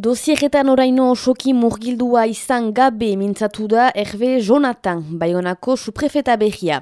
Dosieretan oraino osoki murgildua izan gabe mintzatu da Herve Jonathan, Bayonako suprefeta behia.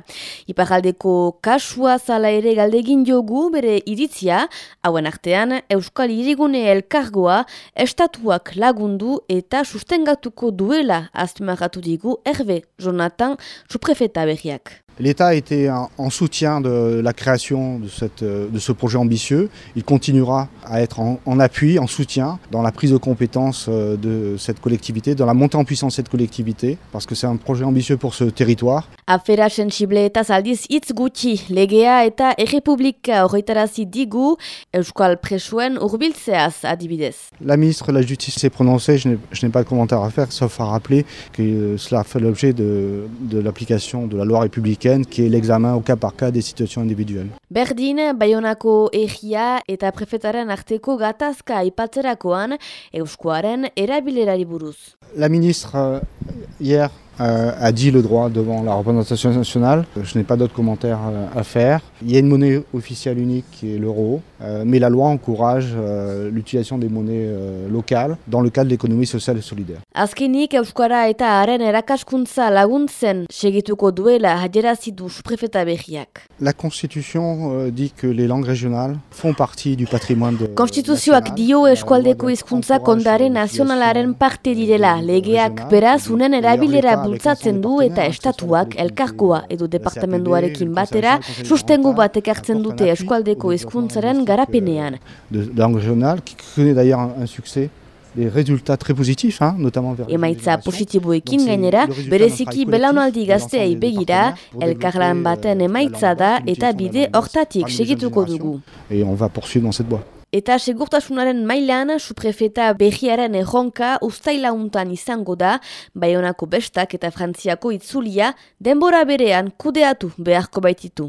Iparaldeko kasua zala ere galdegin jogu bere iritzia, hauen artean Euskal Irigune elkargoa estatuak lagundu eta sustengatuko duela azpimarratu digu Herve Jonathan, suprefeta behiak. L'État a été en soutien de la création de, cette, de ce projet ambitieux. Il continuera à être en, en, appui, en soutien dans la prise de compétences euh, de cette collectivité, dans la montée en puissance de cette collectivité, parce que c'est un projet ambitieux pour ce territoire. Afera sensible eta zaldiz hitz gutxi, legea eta errepublika horretarazi digu Euskal Presuen urbiltzeaz adibidez. La ministre de la Justice s'est prononcée, je n'ai pas de commentaire à faire, sauf à rappeler que euh, cela fait l'objet de, de l'application de la loi républicaine qui est l'examen au cas par cas des situations individuelles. Berdin, Bayonako egia eta prefetaren arteko gatazka aipatzerakoan Euskoaren erabilerari buruz. La ministre euh, hier a dit le droit devant la représentation nationale. Je n'ai pas d'autres commentaires euh, à faire. Il y a une monnaie officielle unique qui est l'euro, euh, mais la loi encourage euh, l'utilisation des monnaies euh, locales dans le cadre de l'économie sociale et solidaire. Azkenik Euskara eta haren erakaskuntza laguntzen segituko duela adierazi du prefeta berriak. La Constitution euh, dit que les langues régionales font partie du patrimoine de Konstituzioak dio eskualdeko hizkuntza kondare nazionalaren parte direla. Legeak beraz unen erabilera bultzatzen du eta estatuak elkarkoa edo departamentuarekin batera sustengu bat ekartzen dute eskualdeko hizkuntzaren garapenean. Régionale qui connaît d'ailleurs un, un succès des résultats très positifs, hein, notamment vers Emaitza positiboekin gainera, bereziki belaunaldi gazteei begira, elkarlan baten emaitza da eta bide hortatik segituko dugu. Et on va poursuivre dans cette voie. Eta segurtasunaren mailan, suprefeta behiaren erronka ustaila untan izango da, Baionako bestak eta Frantziako itzulia denbora berean kudeatu beharko baititu.